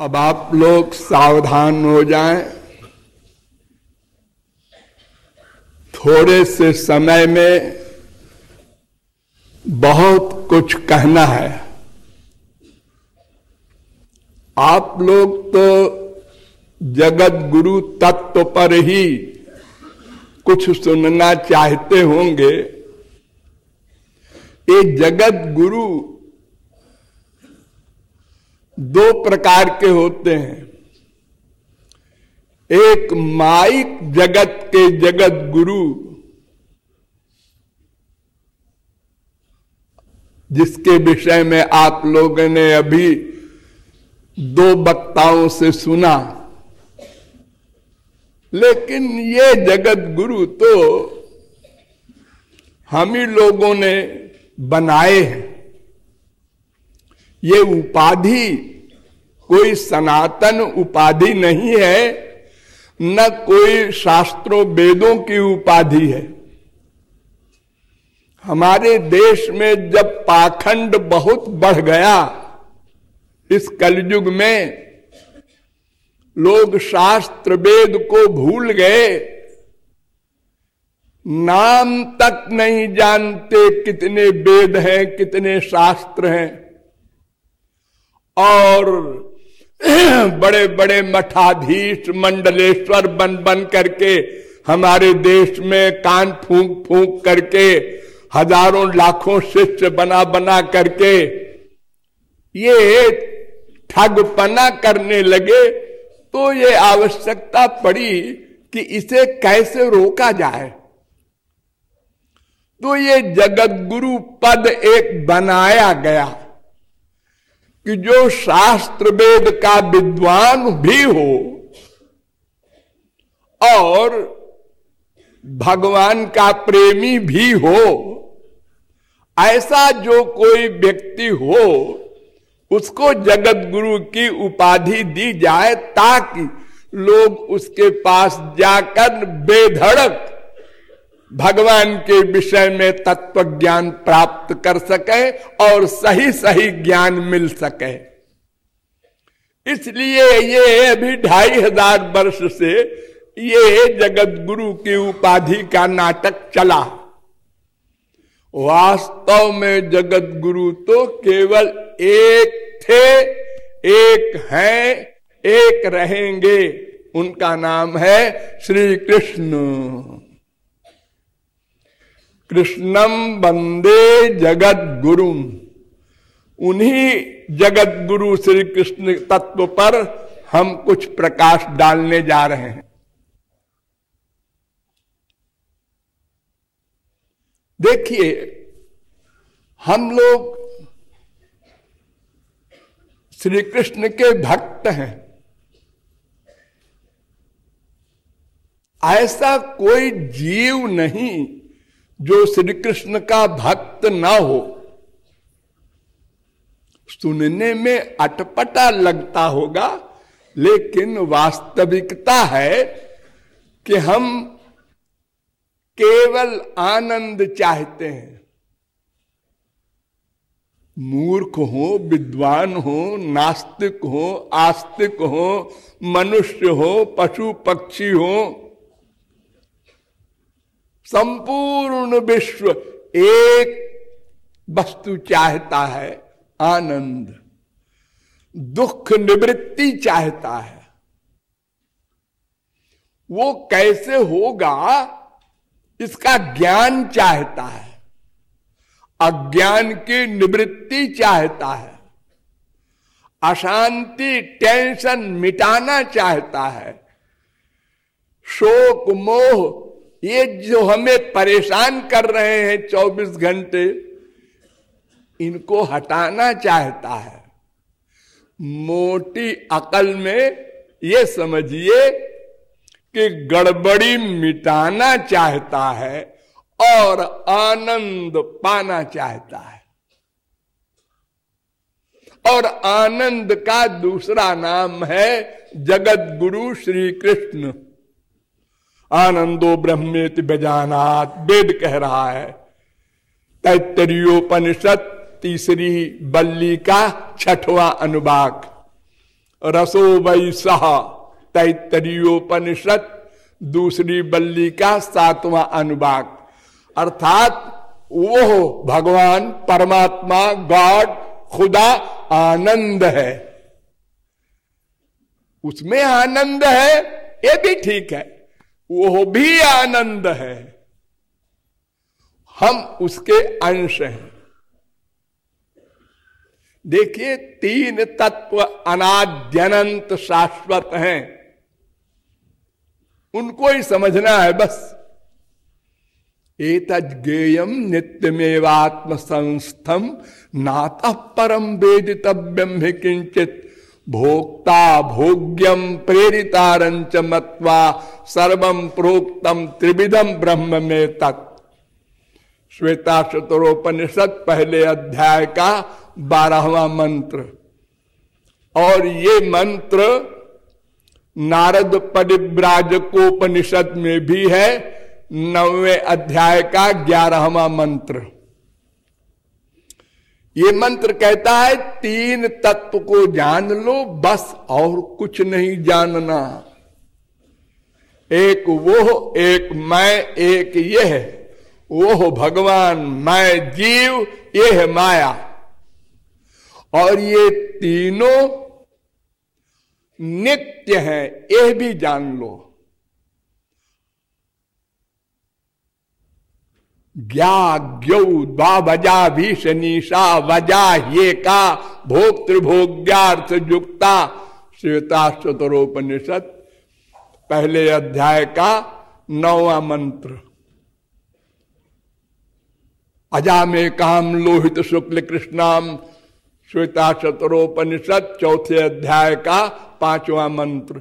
अब आप लोग सावधान हो जाएँ। थोड़े से समय में बहुत कुछ कहना है। आप लोग तो जगत गुरु तत्व पर ही कुछ सुनना चाहते होंगे। ये जगत गुरु दो प्रकार के होते हैं। एक माइक जगत के जगत गुरु, जिसके विषय में आप लोगों ने अभी दो वक्ताओं से सुना। लेकिन ये जगत गुरु तो हम ही लोगों ने बनाए हैं। ये उपाधि, कोई सनातन उपाधि नहीं है, न कोई शास्त्रों वेदों की उपाधि है। हमारे देश में जब पाखंड बहुत बढ़ गया, इस कलयुग में लोग शास्त्र वेद को भूल गए। नाम तक नहीं जानते कितने वेद हैं, कितने शास्त्र हैं। और बड़े बड़े मठाधीश मंडलेश्वर बन बन करके हमारे देश में कान फूंक फूंक करके, हज़ारों लाखों शिष्य बना बना करके ये ठगपना करने लगे तो ये आवश्यकता पड़ी कि इसे कैसे रोका जाए। तो ये जगत गुरु पद एक बनाया गया। कि जो शास्त्र वेद का विद्वान भी हो और भगवान का प्रेमी भी हो, ऐसा जो कोई व्यक्ति हो, उसको जगत गुरु की उपाधि दी जाए ताकि लोग उसके पास जाकर बेधड़क भगवान के विषय में तत्व ज्ञान प्राप्त कर सके और सही सही ज्ञान मिल सके। इसलिए ये अभी ढाई हज़ार वर्ष से ये जगत गुरु की उपाधि का नाटक चला। वास्तव में जगत गुरु तो केवल एक थे, एक हैं, एक रहेंगे। उनका नाम है श्री कृष्ण। कृष्णम वंदे जगत गुरु उन्हीं जगत गुरु श्री कृष्ण तत्व पर हम कुछ प्रकाश डालने जा रहे हैं। देखिए, हम लोग श्री कृष्ण के भक्त हैं। ऐसा कोई जीव नहीं जो श्री कृष्ण का भक्त ना हो, सुनने में अटपटा लगता होगा, लेकिन वास्तविकता है कि हम केवल आनंद चाहते हैं। मूर्ख हो, विद्वान हो, नास्तिक हो, आस्तिक हो, मनुष्य हो, पशु पक्षी हो संपूर्ण विश्व एक वस्तु चाहता है, आनंद। दुख निवृत्ति चाहता है। वो कैसे होगा, इसका ज्ञान चाहता है। अज्ञान की निवृत्ति चाहता है। अशांति, टेंशन मिटाना चाहता है। शोक, मोह ये जो हमें परेशान कर रहे हैं 24 घंटे, इनको हटाना चाहता है। मोटी अकल में ये समझिए कि गड़बड़ी मिटाना चाहता है और आनंद पाना चाहता है। और आनंद का दूसरा नाम है जगत गुरु श्री कृष्ण आनंदो ब्रह्मेति बेजानात वेद कह रहा है। तैतरीयोपनिषद तीसरी बल्ली का छठवां अनुवाक। रसो वै सह तैतरीयोपनिषद दूसरी बल्ली का सातवां अनुवाक। अर्थात वो भगवान, परमात्मा, गॉड, खुदा, आनंद है। उसमें आनंद है, ये भी ठीक है। वो भी आनंद है। हम उसके अंश हैं। देखिए, तीन तत्व अनाद्यनंत शाश्वत हैं। उनको ही समझना है बस। एतज्ञेयम नित्यमेवात्म संस्थम नात परम वेदितव्यम ही किंचित भोक्ता भोग्यम प्रेरितारंच मत्वा सर्वम प्रोक्तम त्रिविधम ब्रह्म में तक श्वेता शतरोपनिषद पहले अध्याय का बारहवा मंत्र। और ये मंत्र नारद परिव्राजकोपनिषद में भी है, नवे अध्याय का ग्यारहवा मंत्र। ये मंत्र कहता है, तीन तत्व को जान लो, बस और कुछ नहीं जानना। एक वो, एक मैं, एक यह। वो भगवान, मैं जीव, यह माया। और ये तीनों नित्य है, यह भी जान लो। ज्ञाग्यौ द्वाजा भीषणीषा, वजा ये का भोक्तृभोग्यार्थ युक्ता श्वेता चतुरोपनिषद पहले अध्याय का नौवा मंत्र। अजा में काम लोहित शुक्ल कृष्णाम श्वेता चतुरोपनिषद चौथे अध्याय का पांचवा मंत्र।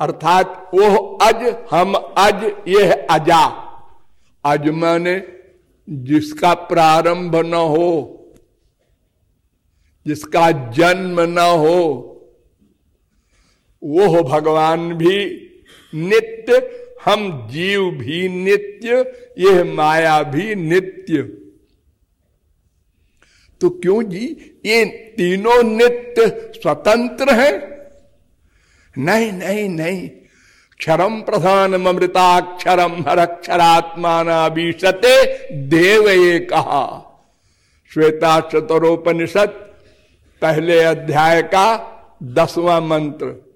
अर्थात वो अज, हम अज ये अजा। अज मैंने जिसका प्रारंभ न हो, जिसका जन्म न हो वो हो भगवान भी नित्य, हम जीव भी नित्य, यह माया भी नित्य। तो क्यों जी? ये तीनों नित्य स्वतंत्र हैं? नहीं नहीं नहीं। क्षरम प्रधान अमृताक्षरम हरक्षरात्मानाभिशते देव ये कहा श्वेता चतुरोपनिषद पहले अध्याय का दसवां मंत्र।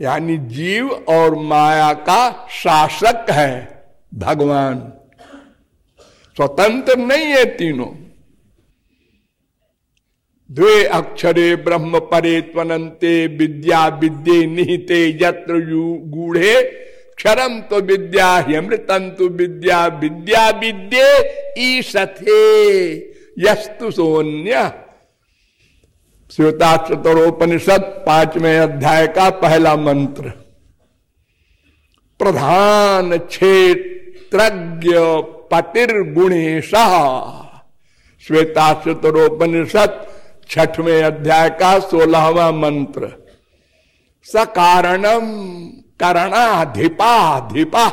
यानी जीव और माया का शासक है भगवान। स्वतंत्र नहीं है तीनों। द्वे अक्षरे ब्रह्म परे त्वनते विद्या विद्ये निहिते यत्र गूढ़े। क्षरम तो विद्या अमृतम तो विद्या विद्या विद्ये ईशथे यस्तु सोन्य। श्वेता चतुरोपनिषद पाँचवें अध्याय का पहला मंत्र। प्रधान क्षेत्रज्ञ पतिर्गुणेश। श्वेता चतुरोपनिषद छठवें अध्याय का सोलहवा मंत्र। सकारणम करणाधिपाधिपा।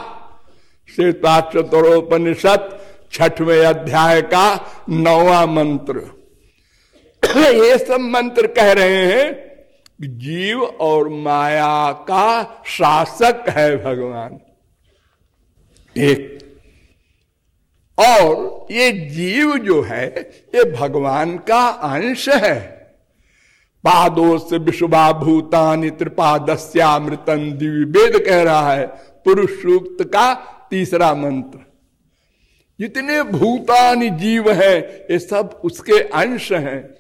सीता चतुरोपनिषद छठवें अध्याय का नौवा मंत्र। ये सब मंत्र कह रहे हैं, जीव और माया का शासक है भगवान। एक और ये जीव जो है, ये भगवान का अंश है। पादो से विशुभा भूतान त्रिपादस्यामृतन दिव्य वेद कह रहा है, पुरुष सूक्त का तीसरा मंत्र। जितने भूतान जीव है, ये सब उसके अंश हैं।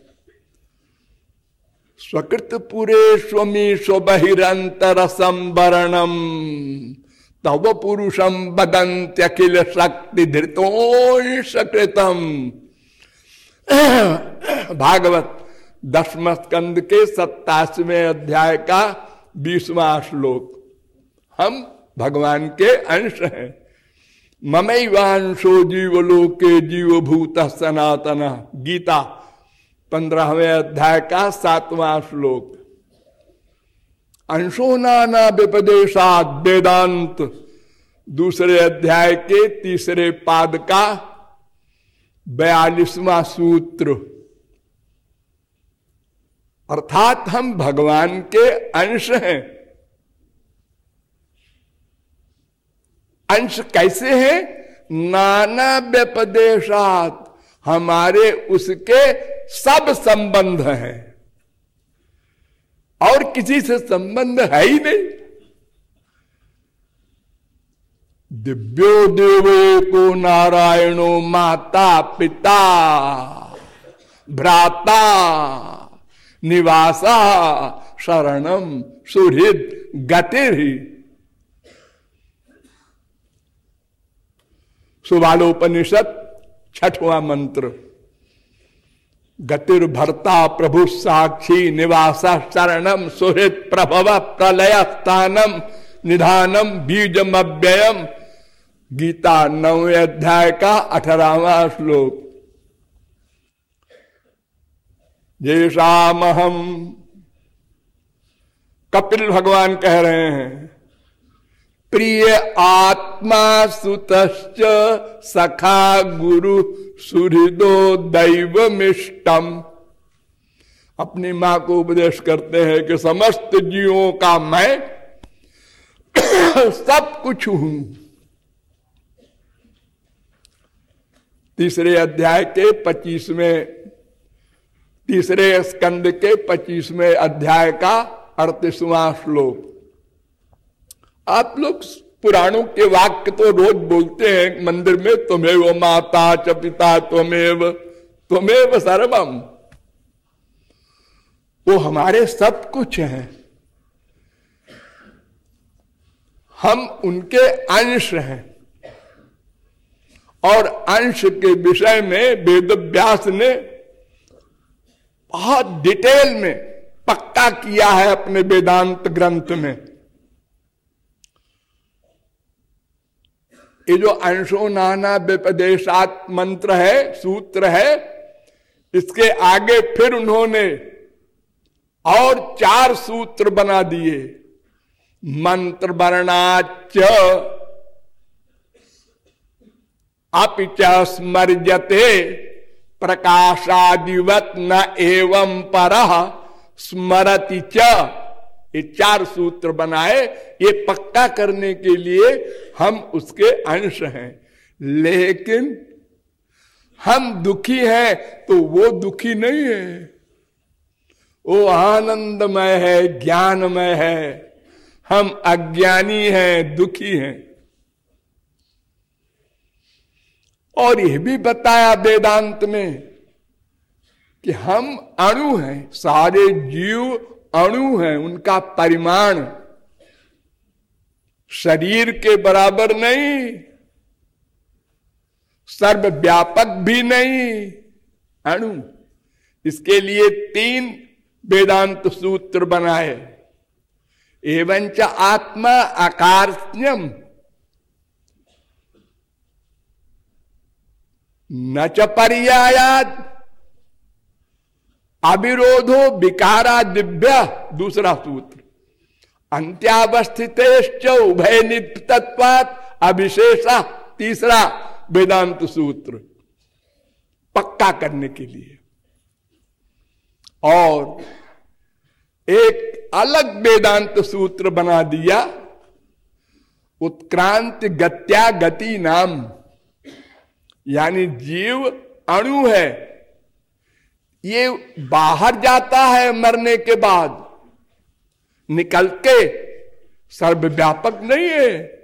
स्वकृत पुरे स्वमी स्व स्वबहिंतर संवरणम तब पुरुषम बदंत्यखिल शक्ति धृतोषकृतम भागवत दसम स्कंद के सत्तासवें अध्याय का बीसवा श्लोक। हम भगवान के अंश हैं। ममैवांशो जीवलोके जीवभूत सनातन। गीता पंद्रहवें अध्याय का सातवां श्लोक। अंशो नाना विपदेशात वेदांत दूसरे अध्याय के तीसरे पाद का बयालीसवा सूत्र। अर्थात हम भगवान के अंश हैं। अंश कैसे हैं? नाना व्यपदेशात हमारे उसके सब संबंध हैं। और किसी से संबंध है ही नहीं। दिव्यो देवो को नारायणो माता, पिता, भ्राता, निवासा शरणम सुहृद, गतिर। सुबालोपनिषद, छठवा मंत्र। गतिर्भरता प्रभु साक्षी निवास शरणम सुहृत प्रभव प्रलय स्थानम निधानम बीजम अव्ययम गीता नवे अध्याय का अठारहवा श्लोक। जैसाम हम कपिल भगवान कह रहे हैं प्रिय आत्मा सुत सखा गुरु सुहृदो दैव मिष्टम अपनी माँ को उपदेश करते हैं कि समस्त जीवों का मैं सब कुछ हूँ। तीसरे अध्याय के पच्चीसवें, तीसरे स्कंद के पच्चीसवें अध्याय का अड़तीसवां श्लोक। आप लोग पुराणों के वाक्य तो रोज बोलते हैं, मंदिर में तुम्हें माता च पिता तुम्हें तुम्हें सर्वम। वो हमारे सब कुछ हैं। हम उनके अंश हैं। और अंश के विषय में वेद व्यास ने बहुत डिटेल में पक्का किया है अपने वेदांत ग्रंथ में। ये जो अंशो नाना विपदेशात मंत्र है, सूत्र है, इसके आगे फिर उन्होंने और चार सूत्र बना दिए। मंत्र वर्णाच अपिच स्मर्जते प्रकाशादिवत न एवं पर, स्मरति च। ये चार सूत्र बनाए, ये पक्का करने के लिए हम उसके अंश हैं। लेकिन हम दुखी हैं तो वो दुखी नहीं है। वो आनंदमय है, ज्ञानमय है। हम अज्ञानी हैं, दुखी हैं। और यह भी बताया वेदांत में कि हम अणु हैं, सारे जीव अणु है, उनका परिमाण। शरीर के बराबर नहीं, सर्वव्यापक भी नहीं, अणु। इसके लिए तीन वेदांत सूत्र बनाए। एवं च आत्मा आकार्यम न च पर्यायात। अविरोधो विकारा दिव्य, दूसरा सूत्र। अंत्यावस्थित उभय नित्वात अविशेषा तीसरा वेदांत सूत्र। पक्का करने के लिए। और एक अलग वेदांत सूत्र बना दिया, उत्क्रांत गत्या गति नाम। यानी जीव अणु है ये बाहर जाता है मरने के बाद, निकल के सर्वव्यापक नहीं है।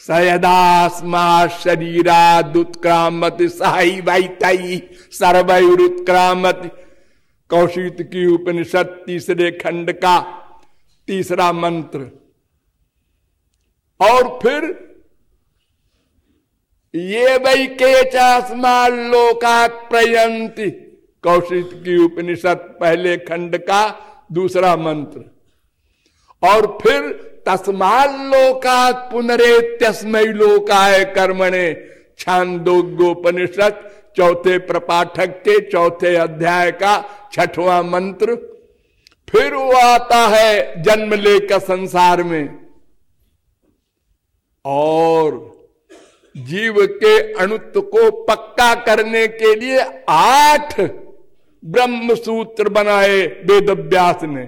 सयदास्मा शरीरा दुत्क्रामत सहाई वाई तई सर्वयुत्क्रामत कौशित की उपनिषद तीसरे खंड का तीसरा मंत्र। और फिर ये वही के चास्मा लोका प्रयंती कौशिक की उपनिषद पहले खंड का दूसरा मंत्र। और फिर तस्माल लोका पुनरे तस्मय लोकाय कर्मणे छांदोग्योपनिषद, चौथे प्रपाठक के चौथे अध्याय का छठवां मंत्र। फिर वो आता है जन्म लेकर संसार में। और जीव के अणुत्व को पक्का करने के लिए आठ ब्रह्म सूत्र बनाए वेद व्यास ने।